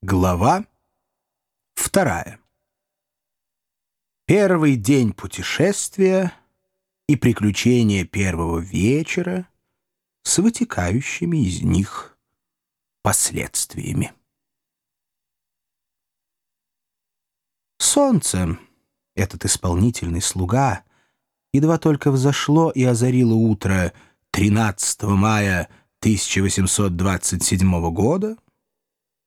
Глава вторая. Первый день путешествия и приключения первого вечера с вытекающими из них последствиями. Солнце, этот исполнительный слуга, едва только взошло и озарило утро 13 мая 1827 года,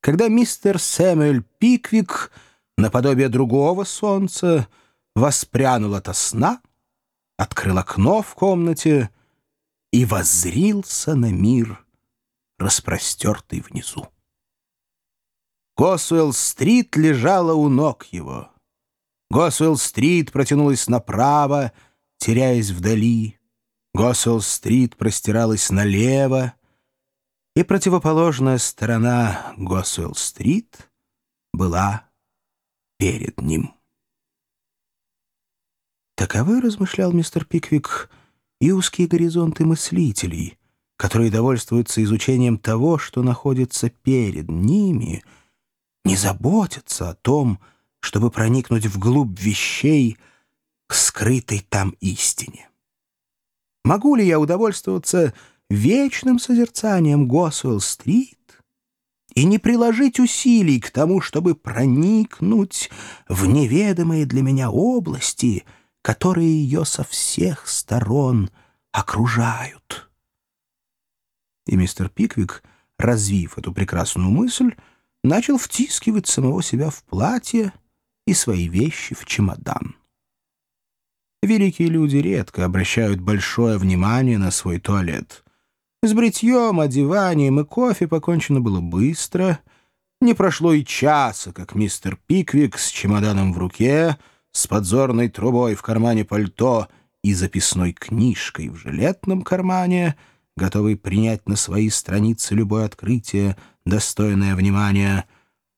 когда мистер Сэмюэль Пиквик, наподобие другого солнца, воспрянул ото сна, открыл окно в комнате и воззрился на мир, распростертый внизу. Госуэлл-стрит лежала у ног его. Госуэлл-стрит протянулась направо, теряясь вдали. Госуэлл-стрит простиралась налево, и противоположная сторона Госуэлл-стрит была перед ним. Таковы, размышлял мистер Пиквик, и узкие горизонты мыслителей, которые довольствуются изучением того, что находится перед ними, не заботятся о том, чтобы проникнуть вглубь вещей к скрытой там истине. Могу ли я удовольствоваться вечным созерцанием Госуэлл-стрит и не приложить усилий к тому, чтобы проникнуть в неведомые для меня области, которые ее со всех сторон окружают. И мистер Пиквик, развив эту прекрасную мысль, начал втискивать самого себя в платье и свои вещи в чемодан. Великие люди редко обращают большое внимание на свой туалет — с бритьем, одеванием и кофе покончено было быстро. Не прошло и часа, как мистер Пиквик с чемоданом в руке, с подзорной трубой в кармане пальто и записной книжкой в жилетном кармане, готовый принять на свои страницы любое открытие, достойное внимания,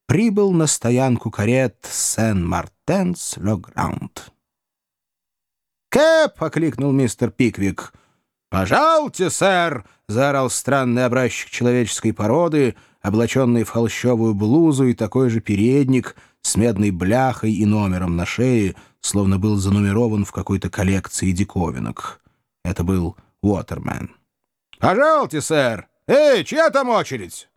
прибыл на стоянку карет Сен-Мартенс-Ло-Граунд. «Кэп!» — окликнул мистер Пиквик — «Пожалуйте, сэр!» — заорал странный образчик человеческой породы, облаченный в холщовую блузу и такой же передник с медной бляхой и номером на шее, словно был занумерован в какой-то коллекции диковинок. Это был Уотермен. «Пожалуйте, сэр! Эй, чья там очередь?»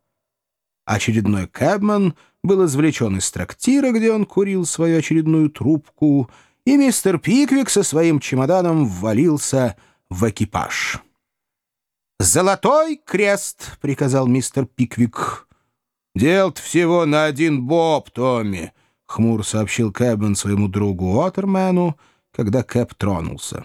Очередной кэбман был извлечен из трактира, где он курил свою очередную трубку, и мистер Пиквик со своим чемоданом ввалился в экипаж. «Золотой крест!» — приказал мистер Пиквик. дел всего на один боб, Томми!» — хмур сообщил Кэбмен своему другу Уотермену, когда Кэп тронулся.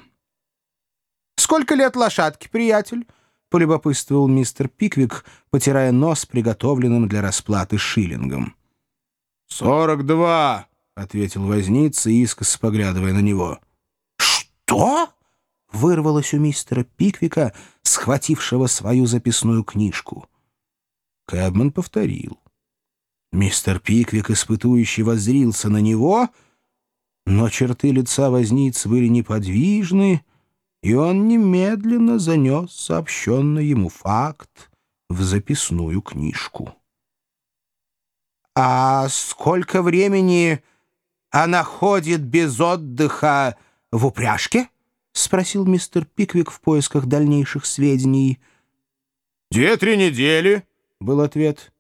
«Сколько лет лошадки, приятель?» — полюбопытствовал мистер Пиквик, потирая нос приготовленным для расплаты шиллингом. «Сорок два!» — ответил возница, искоса поглядывая на него. «Что?» Вырвалось у мистера Пиквика, схватившего свою записную книжку. Кэбман повторил. Мистер Пиквик, испытующий, воззрился на него, но черты лица возниц были неподвижны, и он немедленно занес сообщенный ему факт в записную книжку. «А сколько времени она ходит без отдыха в упряжке?» — спросил мистер Пиквик в поисках дальнейших сведений. «Две-три недели», — был ответ.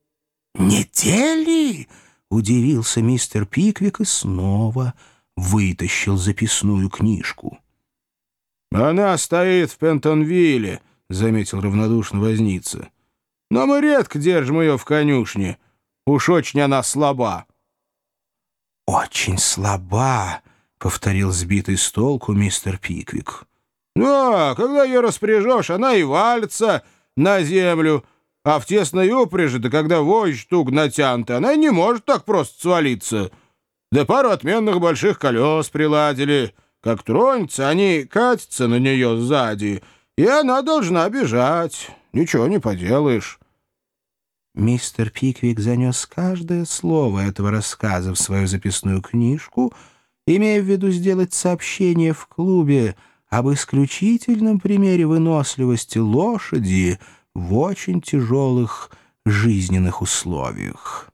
«Недели?» — удивился мистер Пиквик и снова вытащил записную книжку. «Она стоит в Пентонвилле», — заметил равнодушно возница. «Но мы редко держим ее в конюшне. Уж очень она слаба». «Очень слаба», — повторил сбитый с толку мистер Пиквик. «Да, когда ее распряжешь, она и валится на землю, а в тесной упряжи, да когда вожжь туг натянута, она не может так просто свалиться. Да пару отменных больших колес приладили. Как тронется, они катятся на нее сзади, и она должна бежать. Ничего не поделаешь». Мистер Пиквик занес каждое слово этого рассказа в свою записную книжку — имея в виду сделать сообщение в клубе об исключительном примере выносливости лошади в очень тяжелых жизненных условиях.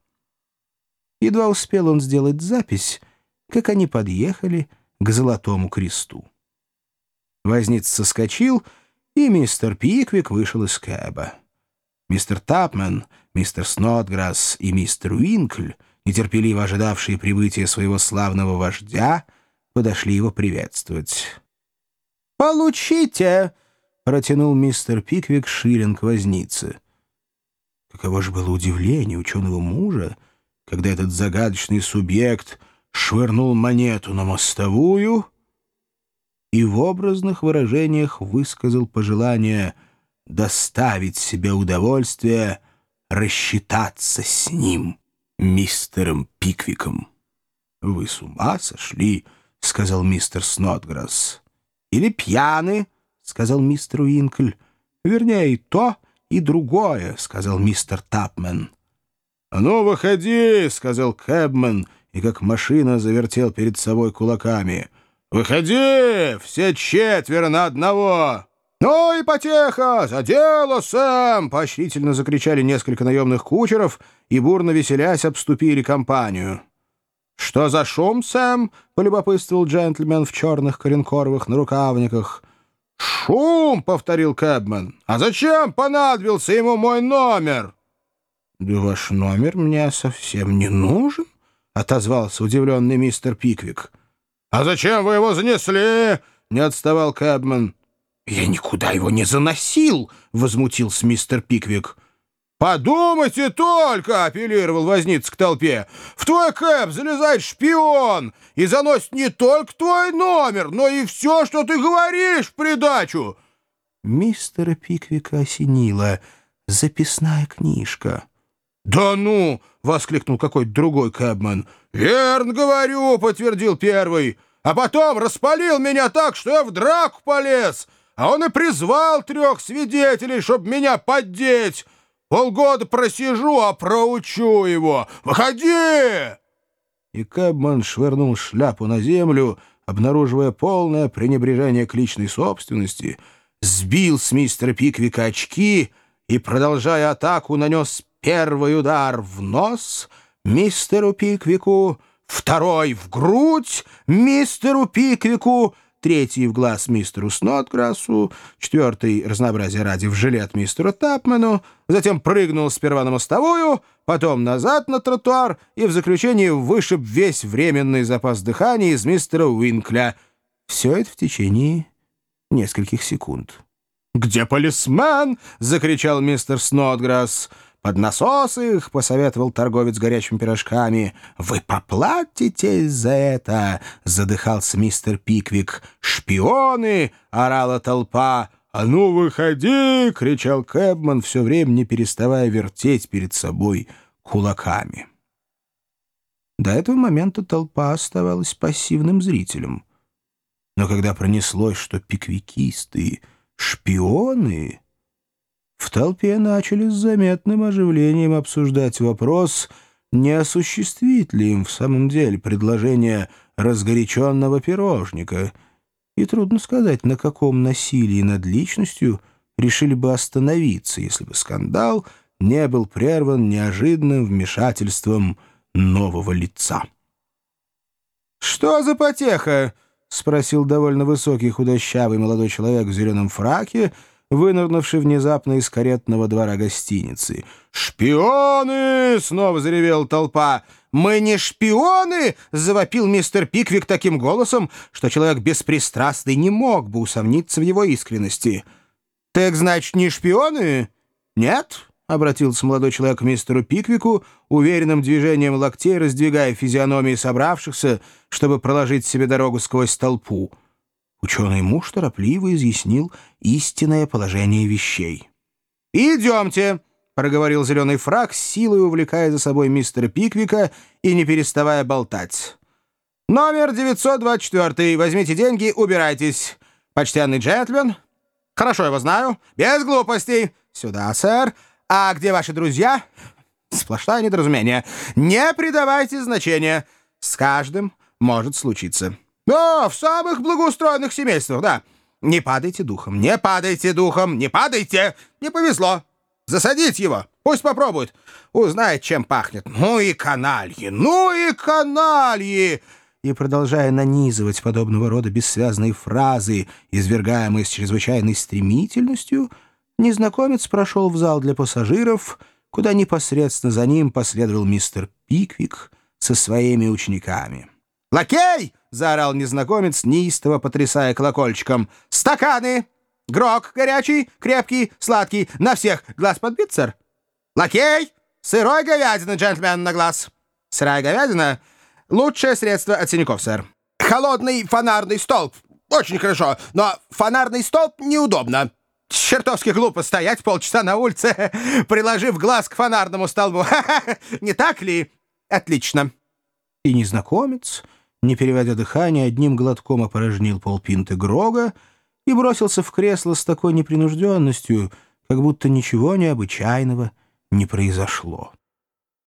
Едва успел он сделать запись, как они подъехали к Золотому кресту. Возница соскочил, и мистер Пиквик вышел из кэба. Мистер Тапмен, мистер Снотграсс и мистер Уинкль, нетерпеливо ожидавшие прибытия своего славного вождя, подошли его приветствовать. «Получите!» — протянул мистер Пиквик шиллинг возницы. Каково же было удивление ученого мужа, когда этот загадочный субъект швырнул монету на мостовую и в образных выражениях высказал пожелание доставить себе удовольствие рассчитаться с ним, мистером Пиквиком. «Вы с ума сошли?» — сказал мистер Снотграсс. «Или пьяны?» — сказал мистер Уинкль. «Вернее, и то, и другое», — сказал мистер Тапмен. «А ну, выходи!» — сказал Кэбмен, и как машина завертел перед собой кулаками. «Выходи! Все четверо на одного!» «Ну и потеха! За дело, Сэм!» — поощрительно закричали несколько наемных кучеров и, бурно веселясь, обступили компанию. «Что за шум, Сэм?» — полюбопытствовал джентльмен в черных коренкоровых нарукавниках. «Шум!» — повторил Кэбмен. «А зачем понадобился ему мой номер?» «Да ваш номер мне совсем не нужен», — отозвался удивленный мистер Пиквик. «А зачем вы его занесли?» — не отставал Кэбмен. «Я никуда его не заносил», — возмутился мистер Пиквик. «Подумайте только!» — апеллировал возниц к толпе. «В твой кэп залезает шпион и заносит не только твой номер, но и все, что ты говоришь в придачу!» Мистера Пиквика осенила записная книжка. «Да ну!» — воскликнул какой-то другой кэбмен. «Верно говорю!» — подтвердил первый. «А потом распалил меня так, что я в драку полез, а он и призвал трех свидетелей, чтобы меня поддеть!» Полгода просижу, а проучу его. Выходи!» И Кэбман швырнул шляпу на землю, обнаруживая полное пренебрежение к личной собственности, сбил с мистера Пиквика очки и, продолжая атаку, нанес первый удар в нос мистеру Пиквику, второй в грудь мистеру Пиквику — третий в глаз мистеру Снотграссу, четвертый, разнообразие ради, в жилет мистеру Тапмену, затем прыгнул сперва на мостовую, потом назад на тротуар и в заключении вышиб весь временный запас дыхания из мистера Уинкля. Все это в течение нескольких секунд. «Где полисмен?» — закричал мистер Снотграсс. «Под насос их!» — посоветовал торговец горячими пирожками. «Вы поплатитесь за это!» — задыхался мистер Пиквик. «Шпионы!» — орала толпа. «А ну, выходи!» — кричал Кэбман, все время не переставая вертеть перед собой кулаками. До этого момента толпа оставалась пассивным зрителем. Но когда пронеслось, что пиквикисты — шпионы... В толпе начали с заметным оживлением обсуждать вопрос, не осуществит ли им в самом деле предложение разгоряченного пирожника. И трудно сказать, на каком насилии над личностью решили бы остановиться, если бы скандал не был прерван неожиданным вмешательством нового лица. «Что за потеха?» — спросил довольно высокий худощавый молодой человек в зеленом фраке — вынырнувший внезапно из каретного двора гостиницы. «Шпионы!» — снова заревела толпа. «Мы не шпионы!» — завопил мистер Пиквик таким голосом, что человек беспристрастный не мог бы усомниться в его искренности. «Так, значит, не шпионы?» «Нет?» — обратился молодой человек к мистеру Пиквику, уверенным движением локтей раздвигая физиономии собравшихся, чтобы проложить себе дорогу сквозь толпу. Ученый муж торопливо изъяснил истинное положение вещей. «Идемте!» — проговорил зеленый фраг, силой увлекая за собой мистера Пиквика и не переставая болтать. «Номер 924. Возьмите деньги, убирайтесь. Почтенный джентльмен. Хорошо его знаю. Без глупостей. Сюда, сэр. А где ваши друзья? Сплошное недоразумение. Не придавайте значения. С каждым может случиться». «Да, в самых благоустроенных семействах, да. Не падайте духом, не падайте духом, не падайте! Не повезло. Засадить его! Пусть попробует. Узнает, чем пахнет. Ну и канальи, ну и канальи!» И, продолжая нанизывать подобного рода бессвязные фразы, извергаемые с чрезвычайной стремительностью, незнакомец прошел в зал для пассажиров, куда непосредственно за ним последовал мистер Пиквик со своими учениками. «Лакей!» — заорал незнакомец, неистово потрясая колокольчиком. «Стаканы! Грок горячий, крепкий, сладкий. На всех глаз подбит, сэр? Лакей! Сырой говядина, джентльмен, на глаз. Сырая говядина — лучшее средство от синяков, сэр. Холодный фонарный столб. Очень хорошо, но фонарный столб неудобно. Чертовски глупо стоять полчаса на улице, приложив глаз к фонарному столбу. Не так ли? Отлично. И незнакомец, не переводя дыхание, одним глотком опорожнил полпинты Грога, и бросился в кресло с такой непринужденностью, как будто ничего необычайного не произошло.